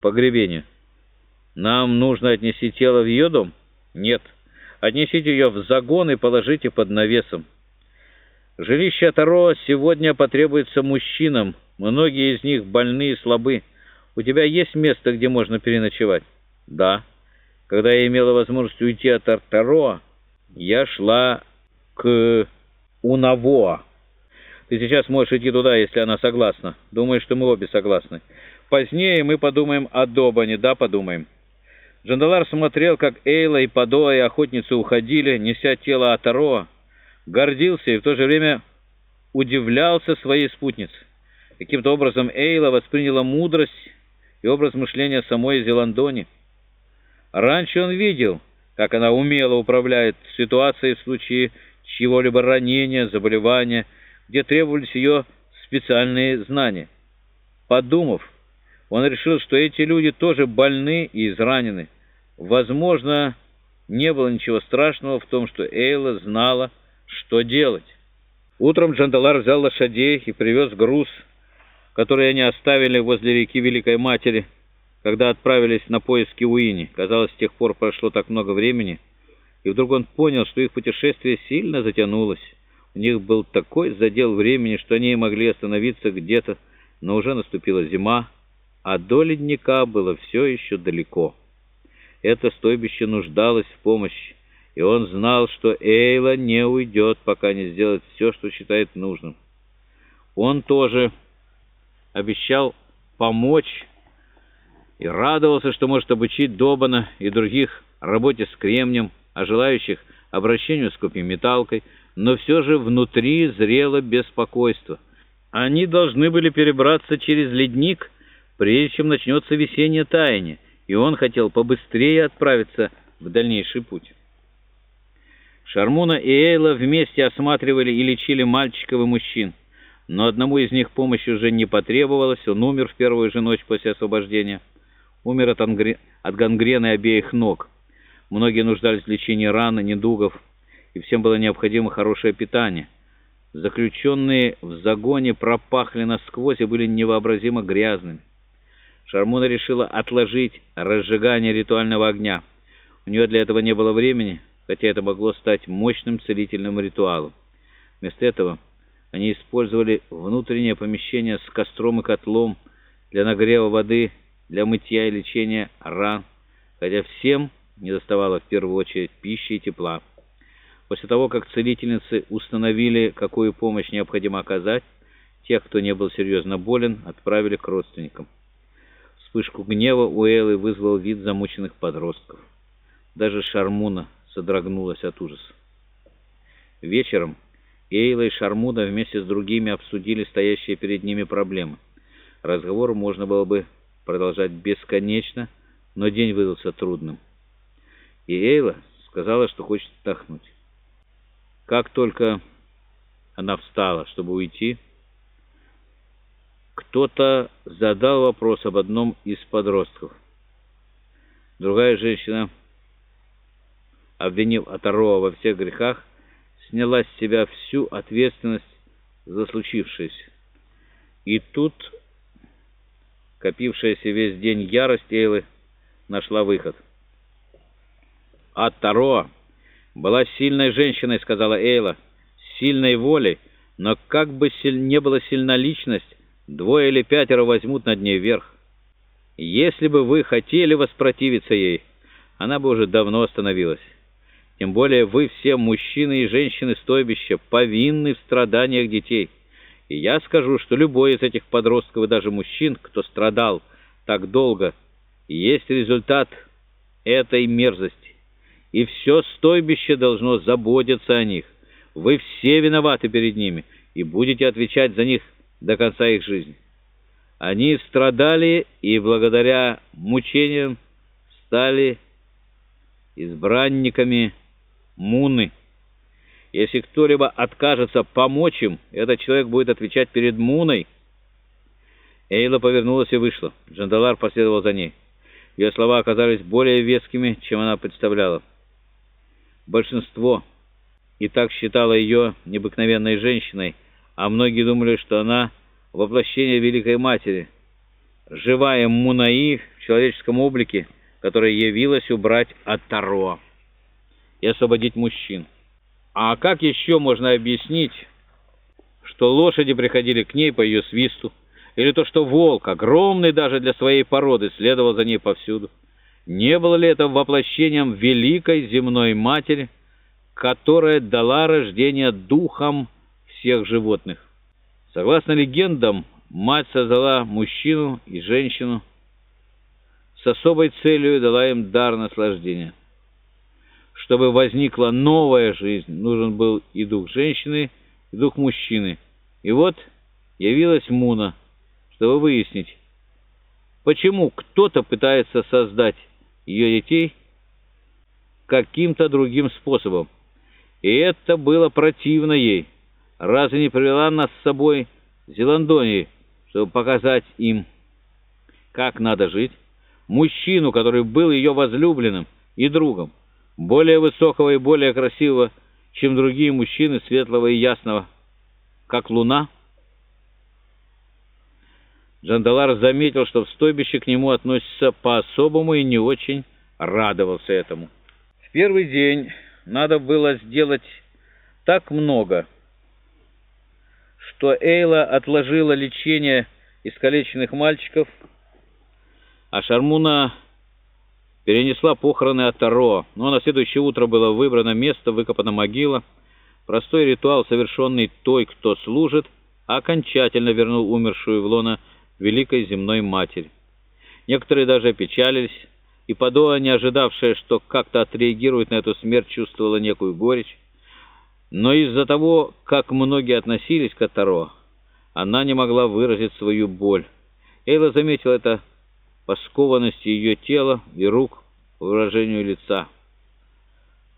погребение. Нам нужно отнести тело в ее дом? Нет. Отнесите ее в загон и положите под навесом. Жилище Таро сегодня потребуется мужчинам. Многие из них больны и слабы. У тебя есть место, где можно переночевать? Да. Когда я имела возможность уйти от Таро, я шла к Унавоа. Ты сейчас можешь идти туда, если она согласна. Думаю, что мы обе согласны. Позднее мы подумаем о Добане, да, подумаем. Джандалар смотрел, как Эйла и Падоа и охотницы уходили, неся тело Атароа, гордился и в то же время удивлялся своей спутнице. Каким-то образом Эйла восприняла мудрость и образ мышления самой Зеландони. Раньше он видел, как она умело управляет ситуацией в случае чьего-либо ранения, заболевания, где требовались ее специальные знания. Подумав, он решил, что эти люди тоже больны и изранены. Возможно, не было ничего страшного в том, что Эйла знала, что делать. Утром Джандалар взял лошадей и привез груз, который они оставили возле реки Великой Матери, когда отправились на поиски Уини. Казалось, с тех пор прошло так много времени, и вдруг он понял, что их путешествие сильно затянулось. У них был такой задел времени, что они могли остановиться где-то, но уже наступила зима, а до ледника было все еще далеко. Это стойбище нуждалось в помощи, и он знал, что Эйла не уйдет, пока не сделает все, что считает нужным. Он тоже обещал помочь и радовался, что может обучить Добана и других работе с кремнем, а желающих обращению с копьеметалкой, но все же внутри зрело беспокойство. Они должны были перебраться через ледник, прежде чем начнется весеннее таяние, и он хотел побыстрее отправиться в дальнейший путь. Шармуна и Эйла вместе осматривали и лечили мальчиков и мужчин, но одному из них помощи уже не потребовалось, он умер в первую же ночь после освобождения. Умер от, ангре... от гангрены обеих ног. Многие нуждались в лечении ран и недугов, и всем было необходимо хорошее питание. Заключенные в загоне пропахли насквозь и были невообразимо грязными. Шармуна решила отложить разжигание ритуального огня. У нее для этого не было времени, хотя это могло стать мощным целительным ритуалом. Вместо этого они использовали внутреннее помещение с костром и котлом для нагрева воды, для мытья и лечения ран, хотя всем не доставало в первую очередь пищи и тепла. После того, как целительницы установили, какую помощь необходимо оказать, тех, кто не был серьезно болен, отправили к родственникам. Вспышку гнева у Эллы вызвал вид замученных подростков. Даже Шармуна содрогнулась от ужаса. Вечером Эйла и Шармуна вместе с другими обсудили стоящие перед ними проблемы. Разговор можно было бы продолжать бесконечно, но день выдался трудным. И Эйла сказала, что хочет отдохнуть. Как только она встала, чтобы уйти, кто-то задал вопрос об одном из подростков. Другая женщина, обвинив Атарова во всех грехах, сняла с себя всю ответственность за случившееся. И тут копившаяся весь день ярость Эйлы нашла выход. «Атаро была сильной женщиной», — сказала Эйла, — «сильной волей, но как бы не была сильна личность, Двое или пятеро возьмут над ней верх. Если бы вы хотели воспротивиться ей, она бы уже давно остановилась. Тем более вы все, мужчины и женщины стойбища, повинны в страданиях детей. И я скажу, что любой из этих подростков и даже мужчин, кто страдал так долго, есть результат этой мерзости. И все стойбище должно заботиться о них. Вы все виноваты перед ними и будете отвечать за них до конца их жизни. Они страдали и благодаря мучениям стали избранниками Муны. Если кто-либо откажется помочь им, этот человек будет отвечать перед Муной. Эйла повернулась и вышла. Джандалар последовал за ней. Ее слова оказались более вескими, чем она представляла. Большинство и так считало ее необыкновенной женщиной, а многие думали, что она воплощение Великой Матери. Живая Мунаи, в человеческом облике, которая явилась убрать от Таро и освободить мужчин. А как еще можно объяснить, что лошади приходили к ней по ее свисту, или то, что волк, огромный даже для своей породы, следовал за ней повсюду? Не было ли это воплощением великой земной матери, которая дала рождение духам всех животных? Согласно легендам, мать создала мужчину и женщину, с особой целью дала им дар наслаждения. Чтобы возникла новая жизнь, нужен был и дух женщины, и дух мужчины. И вот явилась Муна, чтобы выяснить, почему кто-то пытается создать ее детей каким-то другим способом. И это было противно ей. Разве не привела нас с собой Зеландонии, чтобы показать им, как надо жить? Мужчину, который был ее возлюбленным и другом, более высокого и более красивого, чем другие мужчины, светлого и ясного, как луна. Джандалар заметил, что в стойбище к нему относятся по-особому и не очень радовался этому. В первый день надо было сделать так много, что Эйла отложила лечение искалеченных мальчиков, а Шармуна перенесла похороны от Таро, но на следующее утро было выбрано место, выкопана могила. Простой ритуал, совершенный той, кто служит, окончательно вернул умершую в лоно Великой Земной Матери. Некоторые даже опечалились, и Падоа, не ожидавшая, что как-то отреагирует на эту смерть, чувствовала некую горечь. Но из-за того, как многие относились к Таро, она не могла выразить свою боль. Эйла заметила это по скованности ее тела и рук, выражению лица.